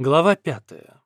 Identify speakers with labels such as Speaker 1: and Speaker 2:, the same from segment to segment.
Speaker 1: Глава пятая.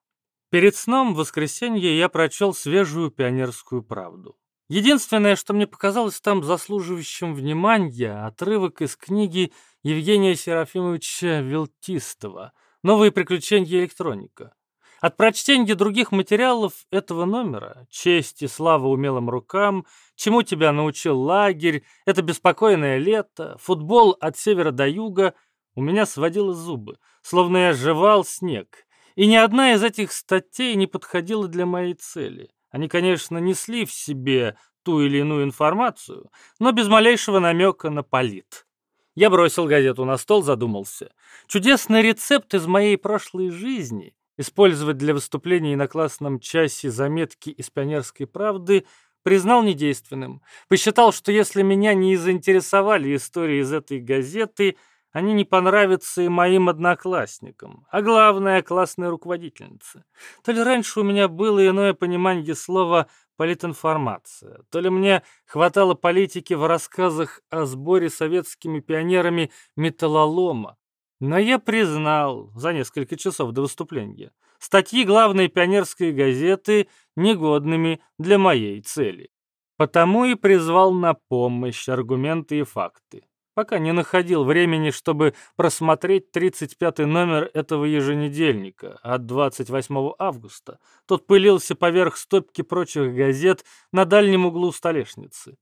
Speaker 1: Перед сном в воскресенье я прочел свежую пионерскую правду. Единственное, что мне показалось там заслуживающим внимания, отрывок из книги Евгения Серафимовича Вилтистова «Новые приключения электроника». От прочтения других материалов этого номера «Честь и слава умелым рукам», «Чему тебя научил лагерь», «Это беспокойное лето», «Футбол от севера до юга» у меня сводило зубы, словно я жевал снег, и ни одна из этих статей не подходила для моей цели. Они, конечно, несли в себе ту или иную информацию, но без малейшего намека на полит. Я бросил газету на стол, задумался. Чудесный рецепт из моей прошлой жизни использовать для выступлений на классном часе заметки из «Пионерской правды» признал недейственным. Посчитал, что если меня не заинтересовали истории из этой газеты – они не понравятся и моим одноклассникам, а главное, классной руководительнице. То ли раньше у меня было иное понимание слова политинформация, то ли мне хватало политики в рассказах о сборе советскими пионерами металлолома. Но я признал за несколько часов до выступления статьи главной пионерской газеты негодными для моей цели. Потому и призвал на помощь аргументы и факты пока не находил времени, чтобы просмотреть 35-й номер этого еженедельника от 28 августа. Тот пылился поверх стопки прочих газет на дальнем углу столешницы.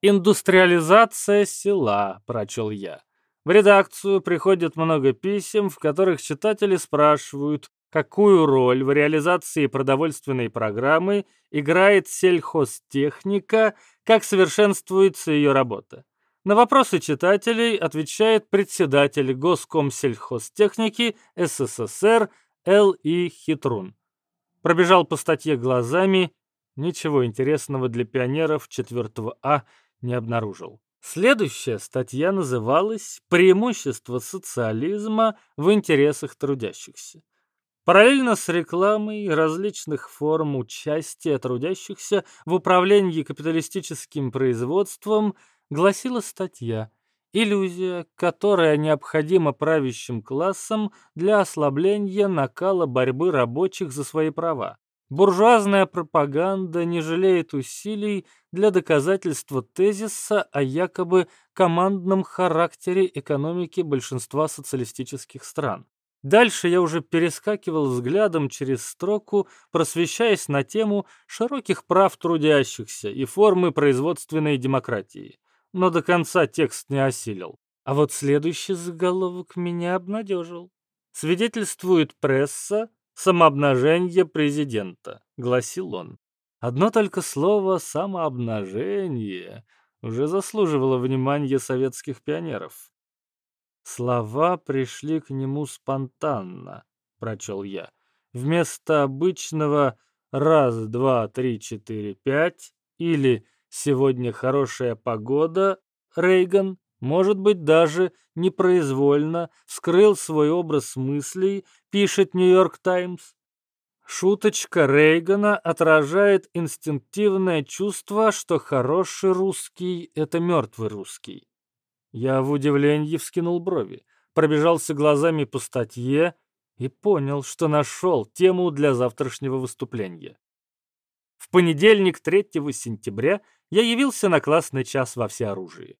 Speaker 1: «Индустриализация села», — прочел я. В редакцию приходит много писем, в которых читатели спрашивают, какую роль в реализации продовольственной программы играет сельхозтехника, как совершенствуется ее работа. На вопросы читателей отвечает председатель Госкомсельхозтехники СССР Л.И. Хитрун. Пробежал по статье глазами, ничего интересного для пионеров 4 А не обнаружил. Следующая статья называлась «Преимущество социализма в интересах трудящихся». Параллельно с рекламой различных форм участия трудящихся в управлении капиталистическим производством – гласила статья «Иллюзия, которая необходима правящим классам для ослабления накала борьбы рабочих за свои права. Буржуазная пропаганда не жалеет усилий для доказательства тезиса о якобы командном характере экономики большинства социалистических стран. Дальше я уже перескакивал взглядом через строку, просвещаясь на тему широких прав трудящихся и формы производственной демократии но до конца текст не осилил. А вот следующий заголовок меня обнадежил. Свидетельствует пресса самообнажение президента, гласил он. Одно только слово «самообнажение» уже заслуживало внимания советских пионеров. Слова пришли к нему спонтанно, прочел я. Вместо обычного «раз, два, три, четыре, пять» или Сегодня хорошая погода, Рейган, может быть, даже непроизвольно вскрыл свой образ мыслей, пишет Нью-Йорк Таймс. Шуточка Рейгана отражает инстинктивное чувство, что хороший русский — это мертвый русский. Я в удивлении вскинул брови, пробежался глазами по статье и понял, что нашел тему для завтрашнего выступления. В понедельник, 3 сентября, я явился на классный час во всеоружии.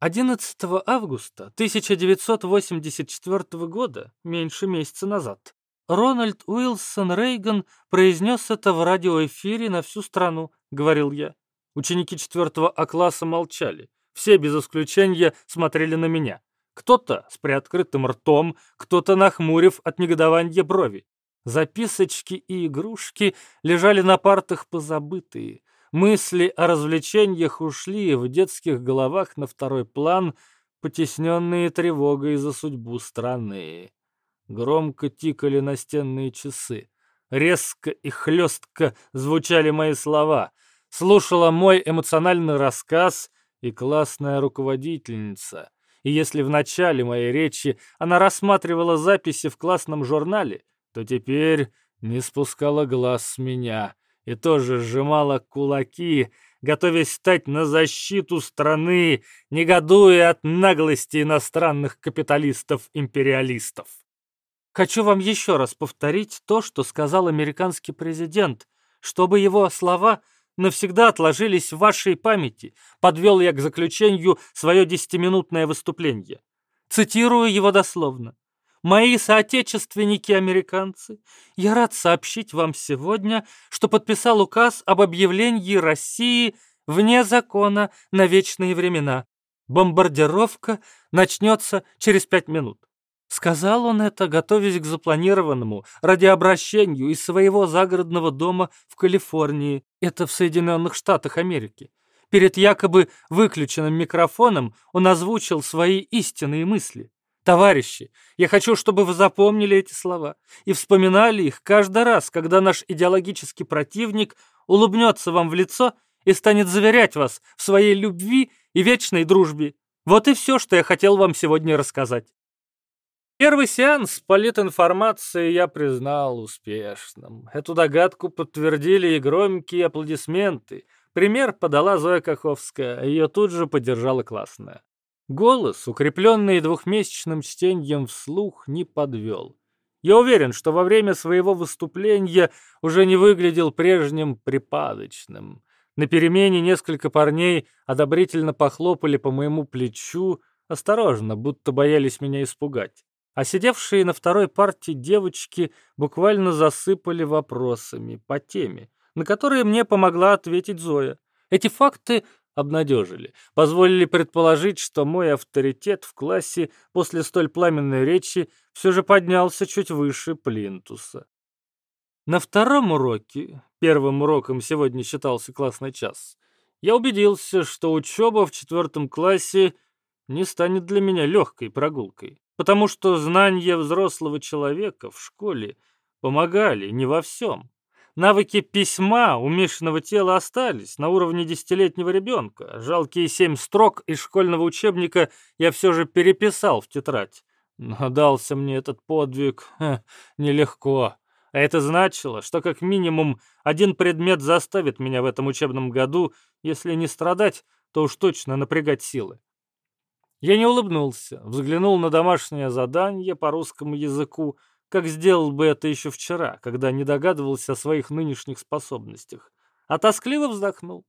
Speaker 1: 11 августа 1984 года, меньше месяца назад, Рональд Уилсон Рейган произнес это в радиоэфире на всю страну, говорил я. Ученики 4 А-класса молчали. Все без исключения смотрели на меня. Кто-то с приоткрытым ртом, кто-то нахмурив от негодования брови. Записочки и игрушки лежали на партах позабытые. Мысли о развлечениях ушли в детских головах на второй план, потесненные тревогой за судьбу страны. Громко тикали настенные часы. Резко и хлестко звучали мои слова. Слушала мой эмоциональный рассказ и классная руководительница. И если в начале моей речи она рассматривала записи в классном журнале, то теперь не спускала глаз с меня — и тоже сжимала кулаки, готовясь стать на защиту страны, негодуя от наглости иностранных капиталистов-империалистов. Хочу вам еще раз повторить то, что сказал американский президент, чтобы его слова навсегда отложились в вашей памяти, подвел я к заключению свое десятиминутное выступление. Цитирую его дословно. Мои соотечественники-американцы, я рад сообщить вам сегодня, что подписал указ об объявлении России вне закона на вечные времена. Бомбардировка начнется через пять минут. Сказал он это, готовясь к запланированному радиообращению из своего загородного дома в Калифорнии, это в Соединенных Штатах Америки. Перед якобы выключенным микрофоном он озвучил свои истинные мысли. Товарищи, я хочу, чтобы вы запомнили эти слова и вспоминали их каждый раз, когда наш идеологический противник улыбнется вам в лицо и станет заверять вас в своей любви и вечной дружбе. Вот и все, что я хотел вам сегодня рассказать. Первый сеанс политинформации я признал успешным. Эту догадку подтвердили и громкие аплодисменты. Пример подала Зоя Каховская, ее тут же поддержала классная. Голос, укрепленный двухмесячным чтением вслух, не подвел. Я уверен, что во время своего выступления уже не выглядел прежним припадочным. На перемене несколько парней одобрительно похлопали по моему плечу, осторожно, будто боялись меня испугать. А сидевшие на второй партии девочки буквально засыпали вопросами по теме, на которые мне помогла ответить Зоя. Эти факты обнадежили, позволили предположить, что мой авторитет в классе после столь пламенной речи все же поднялся чуть выше плинтуса. На втором уроке, первым уроком сегодня считался классный час, я убедился, что учеба в четвертом классе не станет для меня легкой прогулкой, потому что знания взрослого человека в школе помогали не во всем. Навыки письма у Мишиного тела остались на уровне десятилетнего ребенка. Жалкие семь строк из школьного учебника я все же переписал в тетрадь. Но дался мне этот подвиг ха, нелегко. А это значило, что как минимум один предмет заставит меня в этом учебном году, если не страдать, то уж точно напрягать силы. Я не улыбнулся, взглянул на домашнее задание по русскому языку, как сделал бы это еще вчера, когда не догадывался о своих нынешних способностях, а тоскливо вздохнул.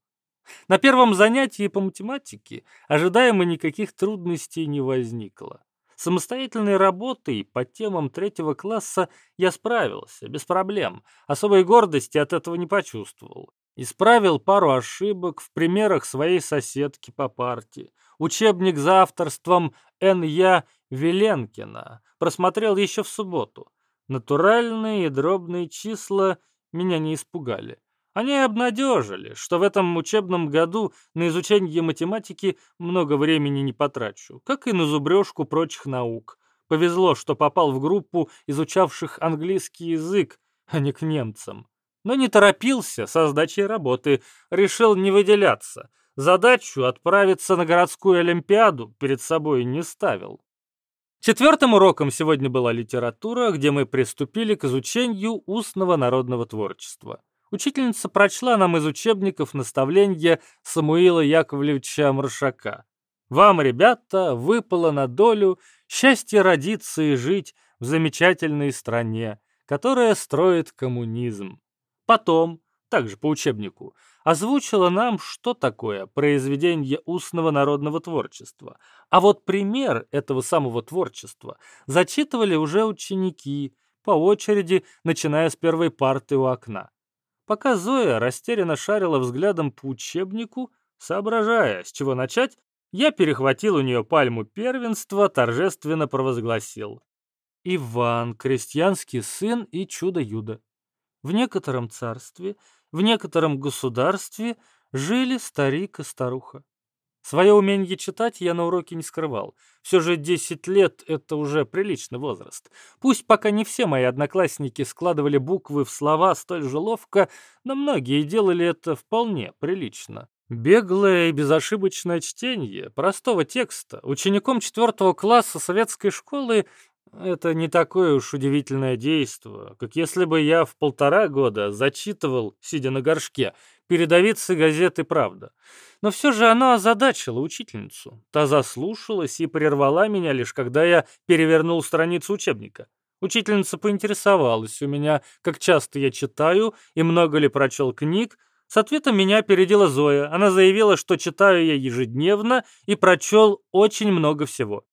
Speaker 1: На первом занятии по математике ожидаемо никаких трудностей не возникло. Самостоятельной работой по темам третьего класса я справился, без проблем. Особой гордости от этого не почувствовал. Исправил пару ошибок в примерах своей соседки по партии. Учебник за авторством Н.Я. Веленкина просмотрел еще в субботу. Натуральные и дробные числа меня не испугали. Они обнадежили, что в этом учебном году на изучение математики много времени не потрачу, как и на зубрежку прочих наук. Повезло, что попал в группу изучавших английский язык, а не к немцам. Но не торопился со сдачей работы, решил не выделяться. Задачу отправиться на городскую олимпиаду перед собой не ставил. Четвертым уроком сегодня была литература, где мы приступили к изучению устного народного творчества. Учительница прочла нам из учебников наставления Самуила Яковлевича Маршака. «Вам, ребята, выпало на долю счастье родиться и жить в замечательной стране, которая строит коммунизм». Потом, также по учебнику, озвучила нам, что такое произведение устного народного творчества. А вот пример этого самого творчества зачитывали уже ученики, по очереди, начиная с первой парты у окна. Пока Зоя растерянно шарила взглядом по учебнику, соображая, с чего начать, я перехватил у нее пальму первенства, торжественно провозгласил. Иван, крестьянский сын и чудо-юдо. В некотором царстве в некотором государстве жили старик и старуха. Свое умение читать я на уроке не скрывал. Все же 10 лет — это уже приличный возраст. Пусть пока не все мои одноклассники складывали буквы в слова столь же ловко, но многие делали это вполне прилично. Беглое и безошибочное чтение простого текста учеником четвертого класса советской школы это не такое уж удивительное действо, как если бы я в полтора года зачитывал, сидя на горшке, передовицы газеты «Правда». Но все же оно озадачило учительницу. Та заслушалась и прервала меня лишь когда я перевернул страницу учебника. Учительница поинтересовалась у меня, как часто я читаю и много ли прочел книг. С ответом меня опередила Зоя. Она заявила, что читаю я ежедневно и прочел очень много всего.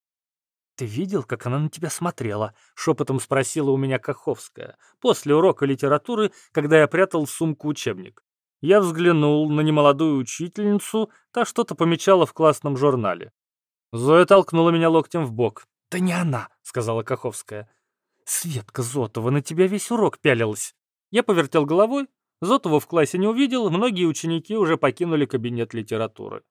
Speaker 1: «Ты видел, как она на тебя смотрела?» — шепотом спросила у меня Каховская, после урока литературы, когда я прятал в сумку учебник. Я взглянул на немолодую учительницу, та что-то помечала в классном журнале. Зоя толкнула меня локтем в бок. «Да не она!» — сказала Каховская. «Светка Зотова на тебя весь урок пялилась». Я повертел головой. Зотова в классе не увидел, многие ученики уже покинули кабинет литературы.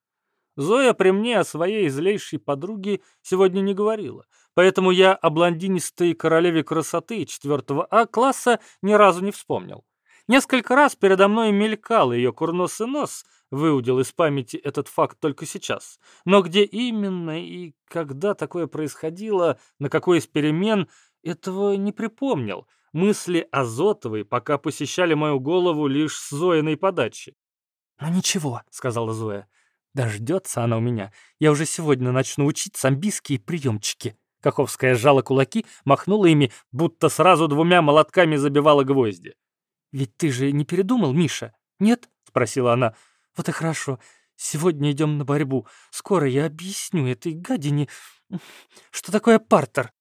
Speaker 1: Зоя при мне о своей злейшей подруге сегодня не говорила, поэтому я о блондинистой королеве красоты 4 А класса ни разу не вспомнил. Несколько раз передо мной мелькал ее курносый нос, выудил из памяти этот факт только сейчас. Но где именно и когда такое происходило, на какой из перемен, этого не припомнил. Мысли Азотовой пока посещали мою голову лишь с Зоиной подачи. «Ну ничего», — сказала Зоя. «Дождется она у меня. Я уже сегодня начну учить самбийские приемчики». Каховская сжала кулаки, махнула ими, будто сразу двумя молотками забивала гвозди. «Ведь ты же не передумал, Миша? Нет?» — спросила она. «Вот и хорошо. Сегодня идем на борьбу. Скоро я объясню этой гадине, что такое партер».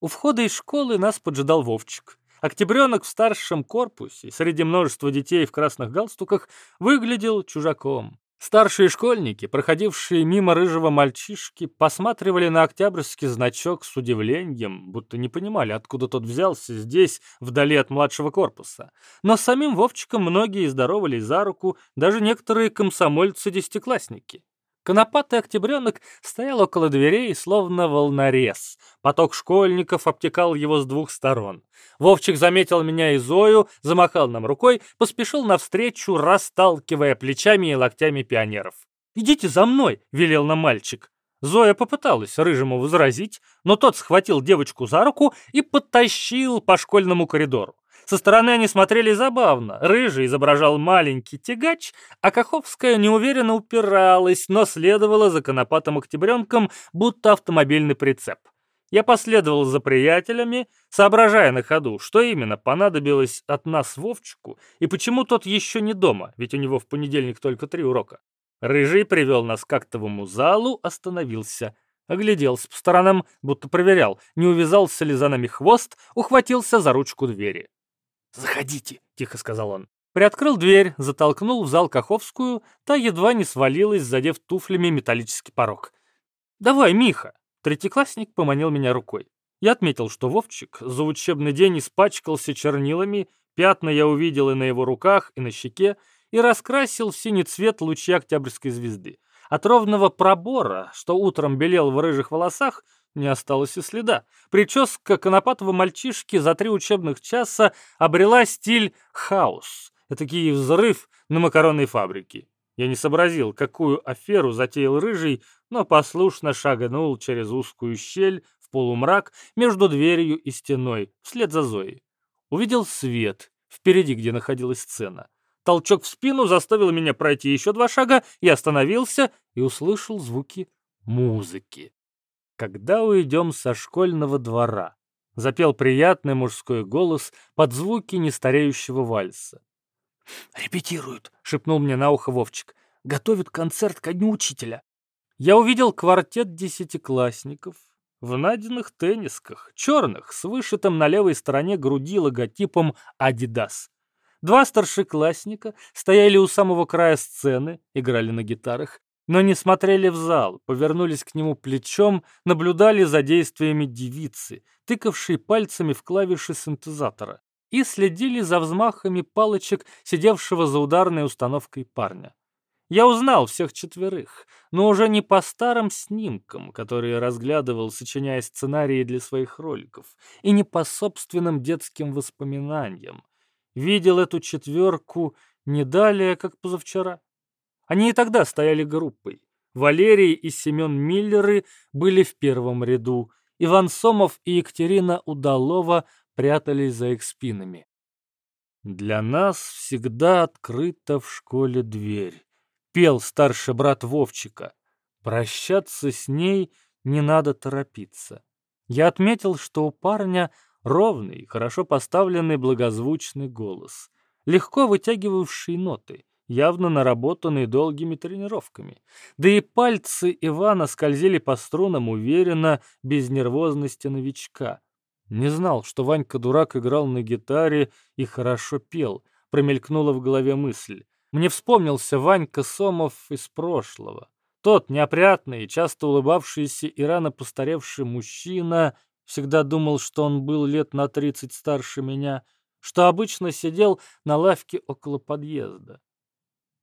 Speaker 1: У входа из школы нас поджидал Вовчик. Октябренок в старшем корпусе, среди множества детей в красных галстуках, выглядел чужаком. Старшие школьники, проходившие мимо рыжего мальчишки, посматривали на октябрьский значок с удивлением, будто не понимали, откуда тот взялся здесь, вдали от младшего корпуса. Но самим Вовчиком многие здоровались за руку, даже некоторые комсомольцы-десятиклассники. Конопатый октябренок стоял около дверей, словно волнорез. Поток школьников обтекал его с двух сторон. Вовчик заметил меня и Зою, замахал нам рукой, поспешил навстречу, расталкивая плечами и локтями пионеров. «Идите за мной!» — велел нам мальчик. Зоя попыталась Рыжему возразить, но тот схватил девочку за руку и подтащил по школьному коридору. Со стороны они смотрели забавно. Рыжий изображал маленький тягач, а Каховская неуверенно упиралась, но следовала за конопатым октябренком, будто автомобильный прицеп. Я последовал за приятелями, соображая на ходу, что именно понадобилось от нас Вовчику и почему тот еще не дома, ведь у него в понедельник только три урока. Рыжий привел нас к актовому залу, остановился. Огляделся по сторонам, будто проверял, не увязался ли за нами хвост, ухватился за ручку двери. «Заходите», — тихо сказал он. Приоткрыл дверь, затолкнул в зал Каховскую, та едва не свалилась, задев туфлями металлический порог. «Давай, Миха!» Третьеклассник поманил меня рукой. Я отметил, что Вовчик за учебный день испачкался чернилами, пятна я увидел и на его руках, и на щеке, и раскрасил в синий цвет лучи Октябрьской звезды. От ровного пробора, что утром белел в рыжих волосах, не осталось и следа. Прическа конопатого мальчишки за три учебных часа обрела стиль хаос. Этакий взрыв на макаронной фабрике. Я не сообразил, какую аферу затеял Рыжий, но послушно шагнул через узкую щель в полумрак между дверью и стеной, вслед за Зоей. Увидел свет, впереди, где находилась сцена. Толчок в спину заставил меня пройти еще два шага, я остановился и услышал звуки музыки. «Когда уйдем со школьного двора?» — запел приятный мужской голос под звуки нестареющего вальса. «Репетируют», — шепнул мне на ухо Вовчик. «Готовят концерт ко дню учителя». Я увидел квартет десятиклассников в найденных теннисках, черных, с вышитым на левой стороне груди логотипом «Адидас». Два старшеклассника стояли у самого края сцены, играли на гитарах но не смотрели в зал, повернулись к нему плечом, наблюдали за действиями девицы, тыкавшей пальцами в клавиши синтезатора, и следили за взмахами палочек, сидевшего за ударной установкой парня. Я узнал всех четверых, но уже не по старым снимкам, которые разглядывал, сочиняя сценарии для своих роликов, и не по собственным детским воспоминаниям. Видел эту четверку не далее, как позавчера. Они и тогда стояли группой. Валерий и Семен Миллеры были в первом ряду. Иван Сомов и Екатерина Удалова прятались за их спинами. «Для нас всегда открыта в школе дверь», — пел старший брат Вовчика. «Прощаться с ней не надо торопиться». Я отметил, что у парня Ровный, хорошо поставленный благозвучный голос, легко вытягивавший ноты, явно наработанный долгими тренировками. Да и пальцы Ивана скользили по струнам уверенно, без нервозности новичка. Не знал, что Ванька-дурак играл на гитаре и хорошо пел. Промелькнула в голове мысль. Мне вспомнился Ванька Сомов из прошлого. Тот неопрятный, часто улыбавшийся и рано постаревший мужчина всегда думал, что он был лет на тридцать старше меня, что обычно сидел на лавке около подъезда.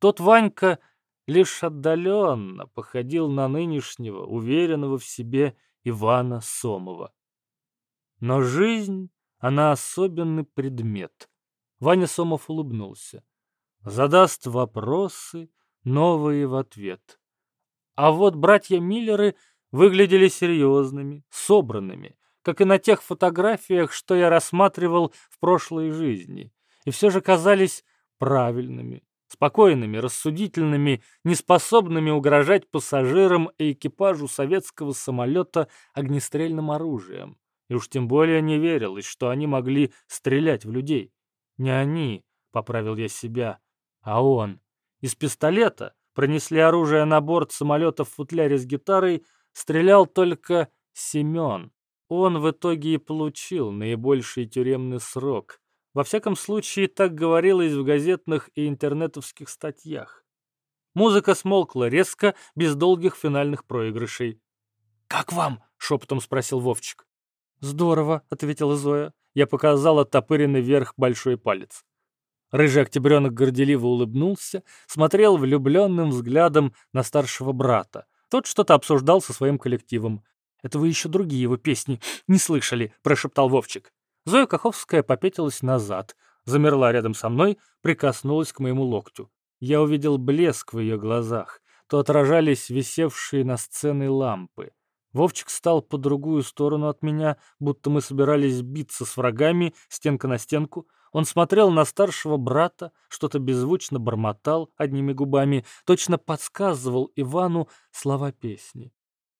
Speaker 1: Тот Ванька лишь отдаленно походил на нынешнего, уверенного в себе Ивана Сомова. Но жизнь, она особенный предмет. Ваня Сомов улыбнулся. Задаст вопросы, новые в ответ. А вот братья Миллеры выглядели серьезными, собранными, как и на тех фотографиях, что я рассматривал в прошлой жизни, и все же казались правильными, спокойными, рассудительными, неспособными угрожать пассажирам и экипажу советского самолета огнестрельным оружием. И уж тем более не верилось, что они могли стрелять в людей. Не они, поправил я себя, а он. Из пистолета пронесли оружие на борт самолета в футляре с гитарой, стрелял только Семен. Он в итоге и получил наибольший тюремный срок. Во всяком случае, так говорилось в газетных и интернетовских статьях. Музыка смолкла резко, без долгих финальных проигрышей. «Как вам?» — шепотом спросил Вовчик. «Здорово», — ответила Зоя. Я показал оттопыренный вверх большой палец. Рыжий октябренок горделиво улыбнулся, смотрел влюбленным взглядом на старшего брата. Тот что-то обсуждал со своим коллективом. «Это вы еще другие его песни не слышали», — прошептал Вовчик. Зоя Каховская попятилась назад, замерла рядом со мной, прикоснулась к моему локтю. Я увидел блеск в ее глазах, то отражались висевшие на сцене лампы. Вовчик стал по другую сторону от меня, будто мы собирались биться с врагами, стенка на стенку. Он смотрел на старшего брата, что-то беззвучно бормотал одними губами, точно подсказывал Ивану слова песни.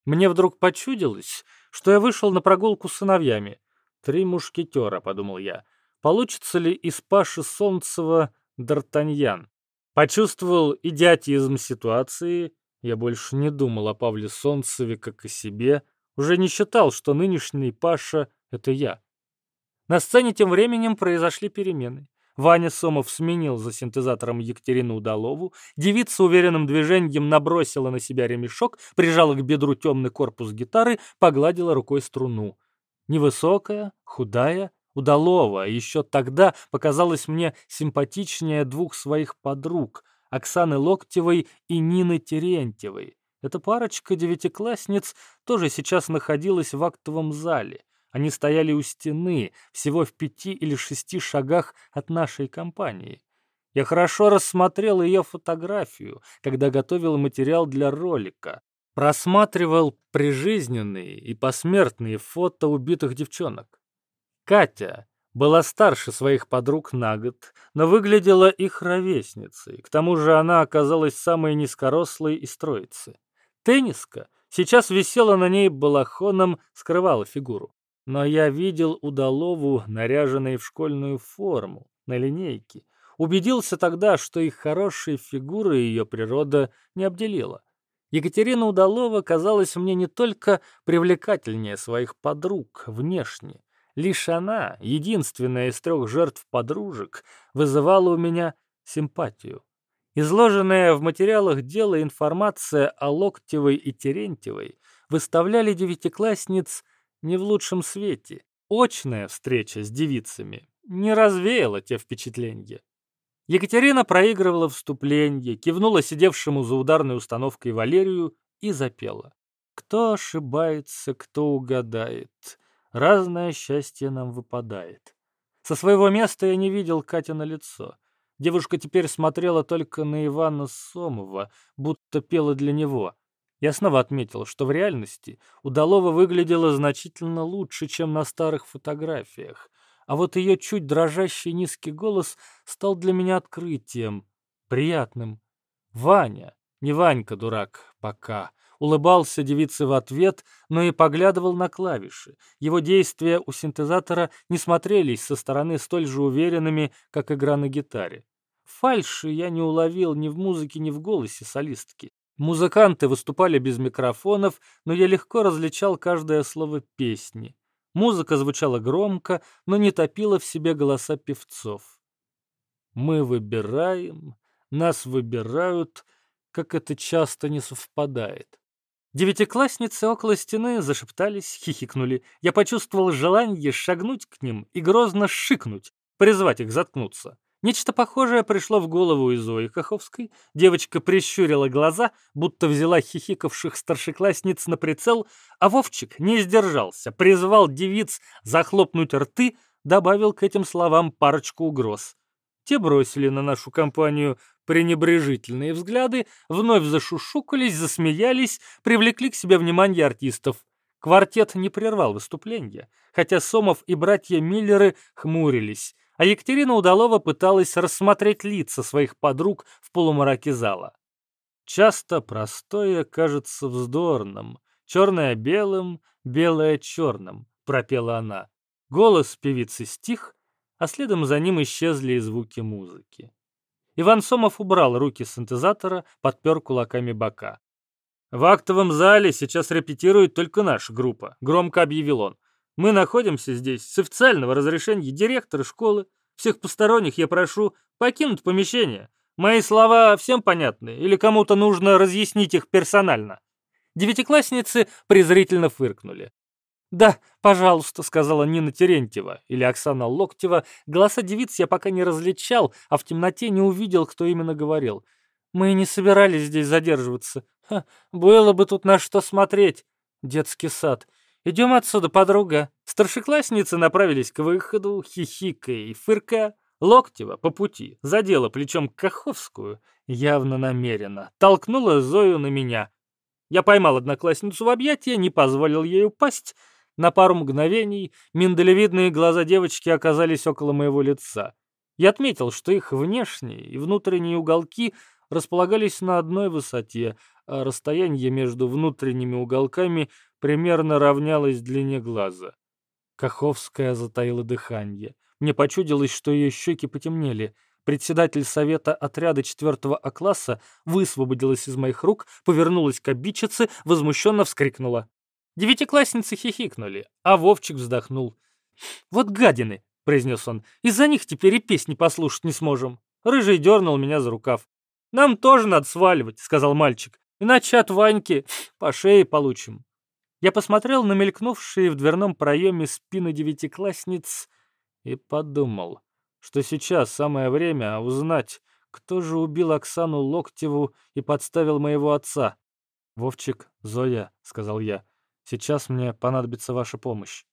Speaker 1: Мне вдруг почудилось, что я вышел на прогулку с сыновьями. «Три мушкетера», — подумал я. Получится ли из Паши Солнцева Д'Артаньян? Почувствовал идиотизм ситуации я больше не думал о Павле Солнцеве как о себе, уже не считал, что нынешний Паша — это я. На сцене тем временем произошли перемены. Ваня Сомов сменил за синтезатором Екатерину Удалову, девица уверенным движением набросила на себя ремешок, прижала к бедру темный корпус гитары, погладила рукой струну. Невысокая, худая, Удалова еще тогда показалась мне симпатичнее двух своих подруг — Оксаны Локтевой и Нины Терентьевой. Эта парочка девятиклассниц тоже сейчас находилась в актовом зале. Они стояли у стены, всего в пяти или шести шагах от нашей компании. Я хорошо рассмотрел ее фотографию, когда готовил материал для ролика. Просматривал прижизненные и посмертные фото убитых девчонок. Катя, была старше своих подруг на год, но выглядела их ровесницей. К тому же она оказалась самой низкорослой из троицы. Тенниска сейчас висела на ней балахоном, скрывала фигуру. Но я видел удалову, наряженной в школьную форму, на линейке. Убедился тогда, что их хорошей фигуры ее природа не обделила. Екатерина Удалова казалась мне не только привлекательнее своих подруг внешне, Лишь она, единственная из трех жертв подружек, вызывала у меня симпатию. Изложенная в материалах дела информация о Локтевой и Терентьевой выставляли девятиклассниц не в лучшем свете. Очная встреча с девицами не развеяла те впечатления. Екатерина проигрывала вступление, кивнула сидевшему за ударной установкой Валерию и запела. «Кто ошибается, кто угадает. Разное счастье нам выпадает. Со своего места я не видел Катя на лицо. Девушка теперь смотрела только на Ивана Сомова, будто пела для него. Я снова отметил, что в реальности Удалова выглядела значительно лучше, чем на старых фотографиях. А вот ее чуть дрожащий низкий голос стал для меня открытием, приятным. Ваня, не Ванька, дурак, пока, улыбался девице в ответ, но и поглядывал на клавиши. Его действия у синтезатора не смотрелись со стороны столь же уверенными, как игра на гитаре. Фальши я не уловил ни в музыке, ни в голосе солистки. Музыканты выступали без микрофонов, но я легко различал каждое слово песни. Музыка звучала громко, но не топила в себе голоса певцов. Мы выбираем, нас выбирают, как это часто не совпадает. Девятиклассницы около стены зашептались, хихикнули. Я почувствовал желание шагнуть к ним и грозно шикнуть, призвать их заткнуться. Нечто похожее пришло в голову и Зои Каховской. Девочка прищурила глаза, будто взяла хихикавших старшеклассниц на прицел, а Вовчик не сдержался, призвал девиц захлопнуть рты, добавил к этим словам парочку угроз. Те бросили на нашу компанию пренебрежительные взгляды, вновь зашушукались, засмеялись, привлекли к себе внимание артистов. Квартет не прервал выступление, хотя Сомов и братья Миллеры хмурились, а Екатерина Удалова пыталась рассмотреть лица своих подруг в полумраке зала. Часто простое кажется вздорным, черное белым, белое черным, пропела она. Голос певицы стих, а следом за ним исчезли и звуки музыки. Иван Сомов убрал руки с синтезатора, подпер кулаками бока. «В актовом зале сейчас репетирует только наша группа», — громко объявил он. «Мы находимся здесь с официального разрешения директора школы. Всех посторонних я прошу покинуть помещение. Мои слова всем понятны или кому-то нужно разъяснить их персонально?» Девятиклассницы презрительно фыркнули. «Да, пожалуйста», — сказала Нина Терентьева или Оксана Локтева. Голоса девиц я пока не различал, а в темноте не увидел, кто именно говорил. «Мы не собирались здесь задерживаться. Ха, было бы тут на что смотреть. Детский сад. Идем отсюда, подруга». Старшеклассницы направились к выходу, хихикая и фыркая. Локтева по пути задела плечом Каховскую, явно намеренно, толкнула Зою на меня. Я поймал одноклассницу в объятия, не позволил ей упасть, на пару мгновений миндалевидные глаза девочки оказались около моего лица. Я отметил, что их внешние и внутренние уголки располагались на одной высоте, а расстояние между внутренними уголками примерно равнялось длине глаза. Каховская затаила дыхание. Мне почудилось, что ее щеки потемнели. Председатель совета отряда 4 А-класса высвободилась из моих рук, повернулась к обидчице, возмущенно вскрикнула. Девятиклассницы хихикнули, а Вовчик вздохнул. «Вот гадины!» — произнес он. «Из-за них теперь и песни послушать не сможем». Рыжий дернул меня за рукав. «Нам тоже надо сваливать», — сказал мальчик. «Иначе от Ваньки по шее получим». Я посмотрел на мелькнувшие в дверном проеме спины девятиклассниц и подумал, что сейчас самое время узнать, кто же убил Оксану Локтеву и подставил моего отца. «Вовчик, Зоя», — сказал я, Сейчас мне понадобится ваша помощь.